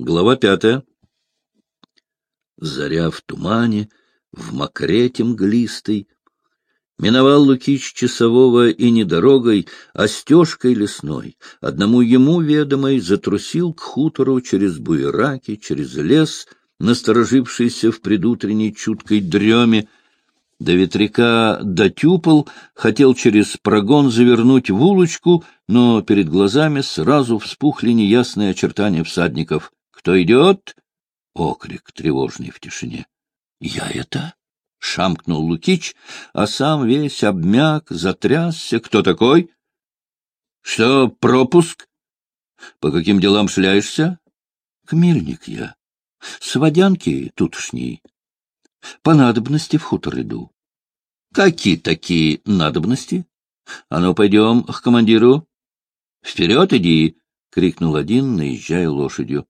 Глава пятая. Заря в тумане, в мокрете мглистой. Миновал Лукич часового и не дорогой, а стежкой лесной. Одному ему ведомой затрусил к хутору через буераки, через лес, насторожившийся в предутренней чуткой дреме, до ветряка дотюпал, хотел через прогон завернуть в улочку, но перед глазами сразу вспухли неясные очертания всадников. Кто идет? Окрик тревожный в тишине. Я это? Шамкнул Лукич, а сам весь обмяк, затрясся. Кто такой? Что, пропуск? По каким делам шляешься? Кмельник я. С водянки тутшней. По надобности в хутор иду. Какие такие надобности? А ну, пойдем к командиру. Вперед иди! — крикнул один, наезжая лошадью.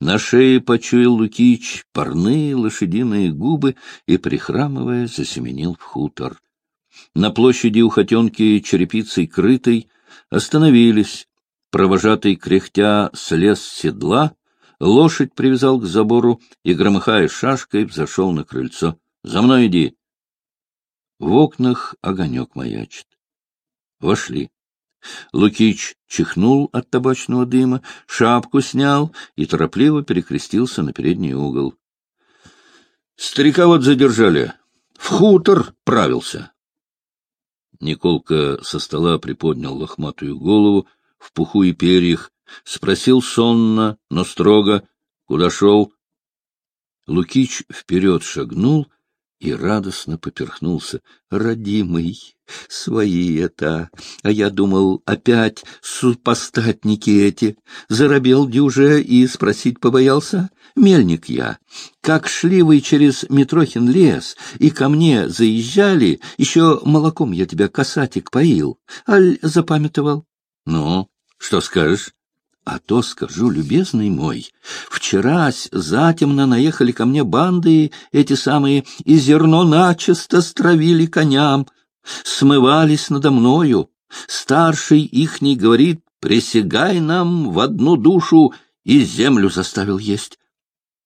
На шее почуял Лукич парные лошадиные губы и, прихрамывая, засеменил в хутор. На площади у хотенки черепицей крытой остановились. Провожатый кряхтя слез с седла, лошадь привязал к забору и, громыхая шашкой, взошел на крыльцо. — За мной иди! В окнах огонек маячит. Вошли. Лукич чихнул от табачного дыма, шапку снял и торопливо перекрестился на передний угол. Старика вот задержали. В хутор правился. Николка со стола приподнял лохматую голову в пуху и перьях, спросил сонно, но строго, куда шел. Лукич вперед шагнул — и радостно поперхнулся. «Родимый, свои это! А я думал, опять супостатники эти! Заробел дюже и спросить побоялся? Мельник я. Как шли вы через Митрохин лес и ко мне заезжали, еще молоком я тебя касатик поил. Аль запамятовал? Ну, что скажешь?» А то скажу, любезный мой, вчерась затемно наехали ко мне банды эти самые, и зерно начисто стравили коням, смывались надо мною. Старший ихний говорит, присягай нам в одну душу, и землю заставил есть.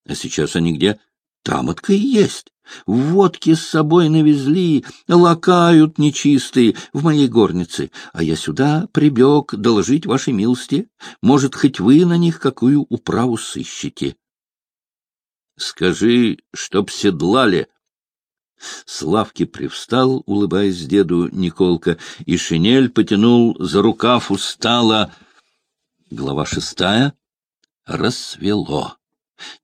А сейчас они где? Тамотка и есть. Водки с собой навезли, лакают нечистые в моей горнице, а я сюда прибег доложить вашей милости. Может, хоть вы на них какую управу сыщете. — Скажи, чтоб седлали. Славки привстал, улыбаясь деду Николка, и шинель потянул за рукав устало. Глава шестая. Рассвело.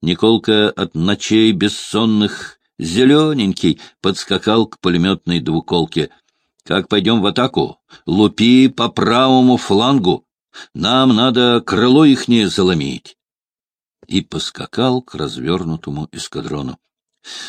Николка от ночей бессонных зелененький, подскакал к пулеметной двуколке. — Как пойдем в атаку? Лупи по правому флангу. Нам надо крыло ихнее заломить. И поскакал к развернутому эскадрону.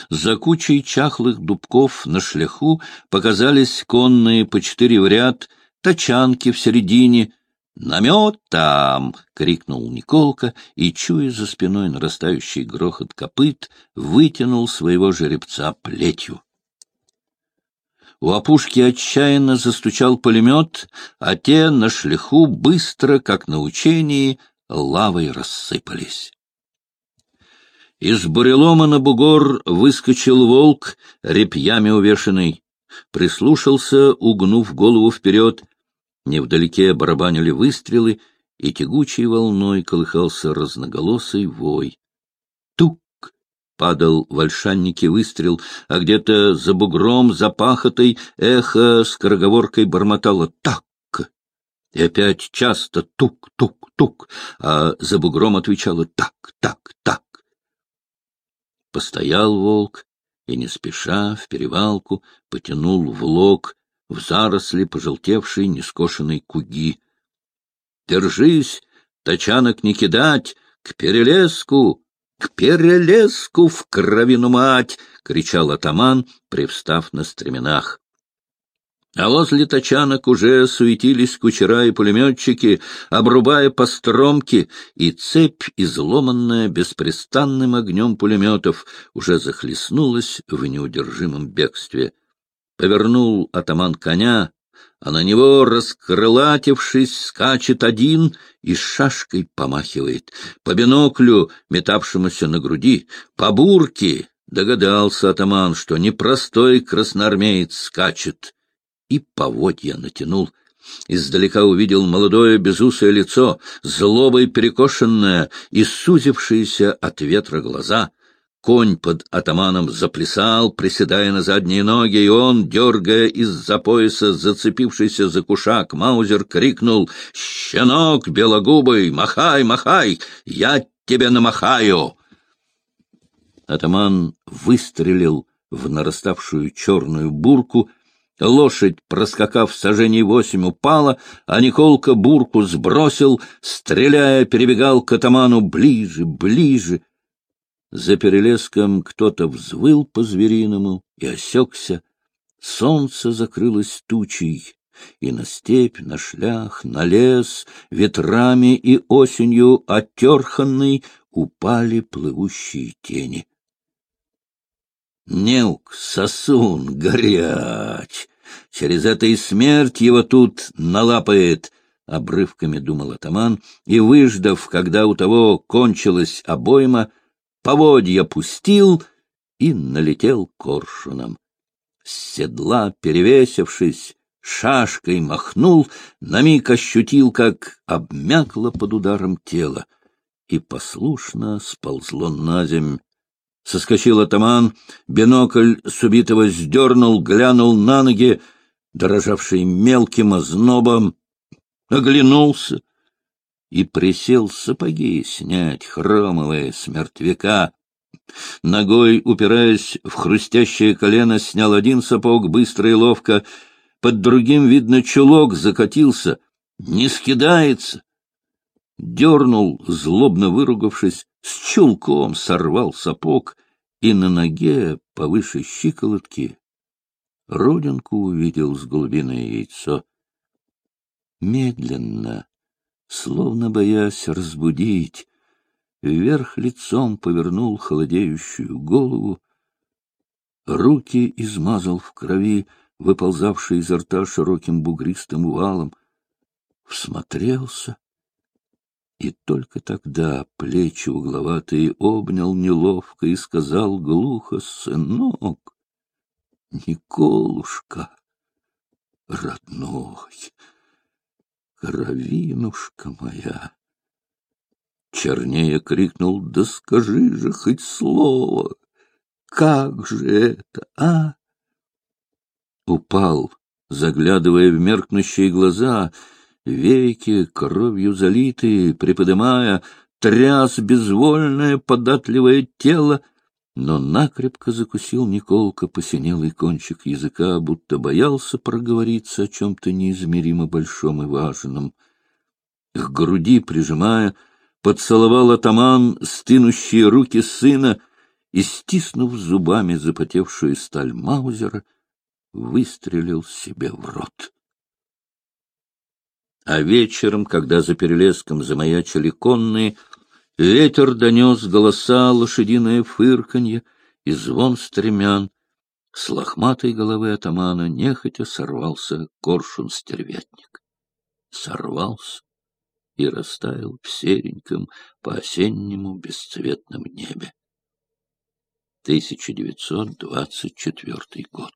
За кучей чахлых дубков на шляху показались конные по четыре в ряд, тачанки в середине — «Намет там!» — крикнул Николка и, чуя за спиной нарастающий грохот копыт, вытянул своего жеребца плетью. У опушки отчаянно застучал пулемет, а те на шлиху быстро, как на учении, лавой рассыпались. Из бурелома на бугор выскочил волк, репьями увешанный. Прислушался, угнув голову вперед, Невдалеке барабанили выстрелы, и тягучей волной колыхался разноголосый вой. Тук! Падал в ольшаннике выстрел, а где-то за бугром, за пахотой, эхо скороговоркой бормотало «так!» И опять часто тук-тук-тук, а за бугром отвечало «так, так, так». Постоял волк и, не спеша, в перевалку потянул в лог, в заросли пожелтевшей нескошенной куги. — Держись, тачанок не кидать, к перелеску, к перелеску в кровину мать! — кричал атаман, привстав на стременах. А возле тачанок уже суетились кучера и пулеметчики, обрубая постромки, и цепь, изломанная беспрестанным огнем пулеметов, уже захлестнулась в неудержимом бегстве. Повернул атаман коня, а на него, раскрылатившись, скачет один и шашкой помахивает. По биноклю, метавшемуся на груди, по бурке, догадался атаман, что непростой красноармеец скачет, и поводья натянул. Издалека увидел молодое безусое лицо, злобой перекошенное и сузившиеся от ветра глаза — Конь под атаманом заплясал, приседая на задние ноги, и он, дергая из-за пояса зацепившийся за кушак, Маузер крикнул «Щенок белогубый, махай, махай! Я тебе намахаю!» Атаман выстрелил в нараставшую черную бурку, Лошадь, проскакав сажений восемь, упала, а Николка бурку сбросил, стреляя, перебегал к атаману ближе, ближе — за перелеском кто-то взвыл по-звериному и осекся. Солнце закрылось тучей, и на степь, на шлях, на лес, ветрами и осенью отерханный упали плывущие тени. Неук, сосун, горяч! Через это и смерть его тут налапает —— обрывками думал атаман, и, выждав, когда у того кончилась обойма, — поводья пустил и налетел коршуном. С седла, перевесившись, шашкой махнул, на миг ощутил, как обмякло под ударом тело, и послушно сползло на земь. Соскочил атаман, бинокль с убитого сдернул, глянул на ноги, дрожавший мелким ознобом, оглянулся — и присел сапоги снять, хромовые, с мертвяка. Ногой, упираясь в хрустящее колено, снял один сапог быстро и ловко. Под другим, видно, чулок закатился. Не скидается. Дернул, злобно выругавшись, с чулком сорвал сапог и на ноге повыше щиколотки родинку увидел с голубиное яйцо. Медленно, словно боясь разбудить, вверх лицом повернул холодеющую голову, руки измазал в крови, выползавший изо рта широким бугристым валом, всмотрелся, и только тогда плечи угловатые обнял неловко и сказал глухо, «Сынок, Николушка, родной!» Кровинушка моя! Чернее крикнул, да скажи же хоть слово! Как же это, а? Упал, заглядывая в меркнущие глаза, веки кровью залитые, приподымая, тряс безвольное податливое тело, но накрепко закусил Николка посинелый кончик языка, будто боялся проговориться о чем-то неизмеримо большом и важном. К груди прижимая, поцеловал атаман стынущие руки сына и, стиснув зубами запотевшую сталь Маузера, выстрелил себе в рот. А вечером, когда за перелеском замаячили конные, Ветер донес голоса, лошадиное фырканье и звон стремян. С лохматой головы атамана нехотя сорвался коршун-стервятник. Сорвался и растаял в сереньком, по-осеннему бесцветном небе. 1924 год.